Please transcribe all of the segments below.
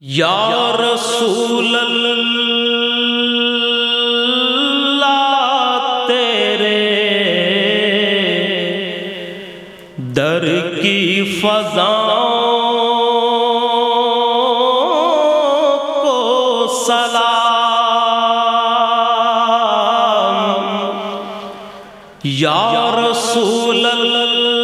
یا رسول اللہ تیرے در کی فضا کو سلام یا رسول اللہ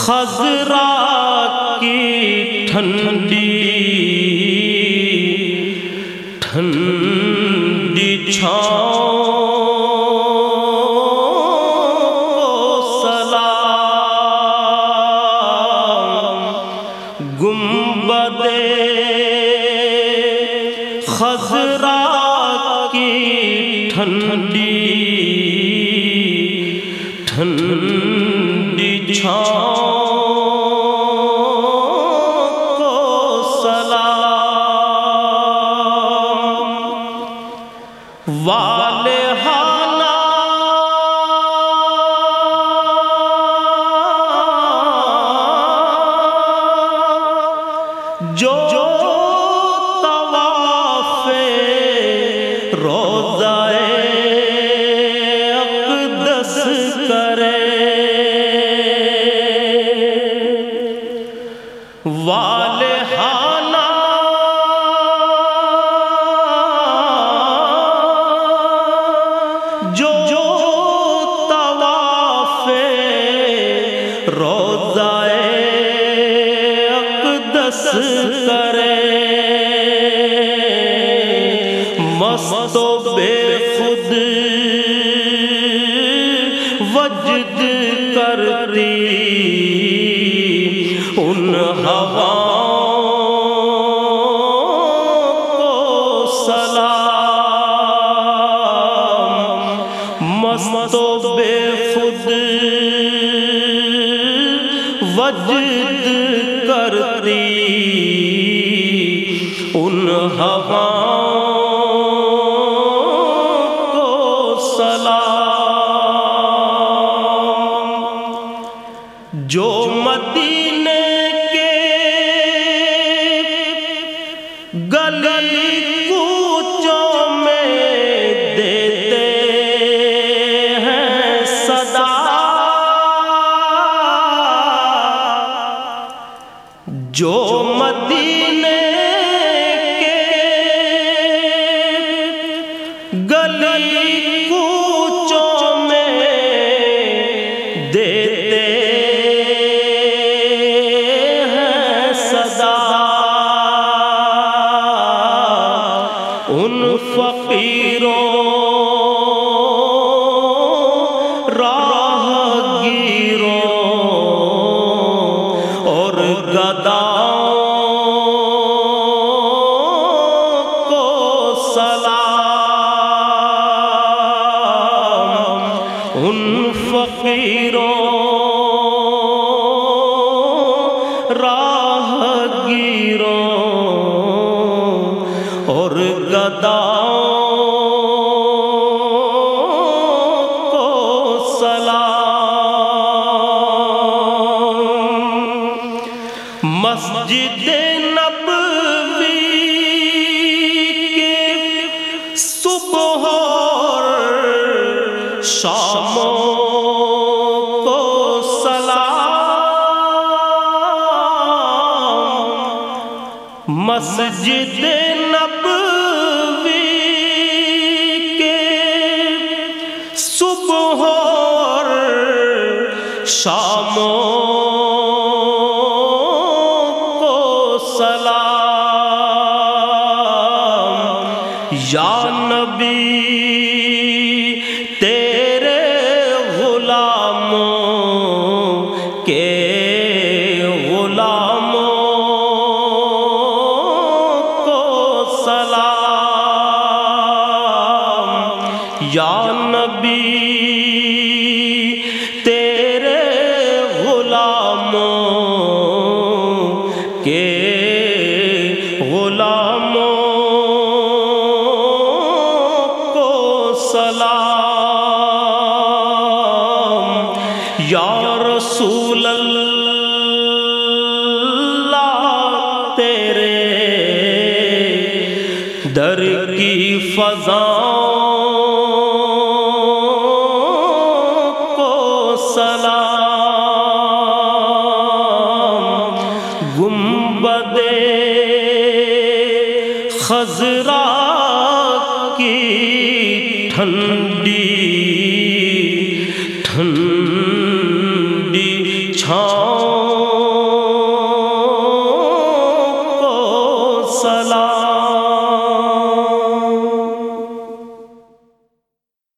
خزرا کی ٹھنڈی ٹھنڈی چھاؤں سلام گنبد خزرا کی ٹھنڈی ٹھنڈی چھاؤں۔ کرے۔ مست و بے خود وجد کرتی۔ ان ہواؤں کو سلام۔ مست و بے خود وجد ان ہواؤں گلی کوچوں میں دیتے ہیں صدا۔ ان فقیروں فقیروں راہ گیروں اور گداؤں کو سلام۔ مسجد مسجد نبوی کے صبح اور شاموں کو سلام۔ یا نبی یا نبی، تیرے غلاموں کے غلاموں کو سلام۔ یا رسول اللہ، تیرے در کی فضاؤں گنبدے خزرا کی ٹھنڈی ٹھنڈی چھان